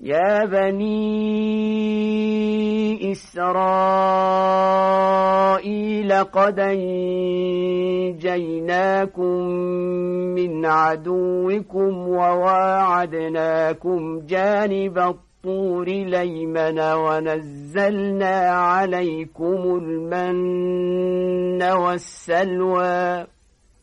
يا بني إسرائيل قد أنجيناكم من عدوكم وواعدناكم جانب الطور ليمن ونزلنا عليكم المن والسلوى.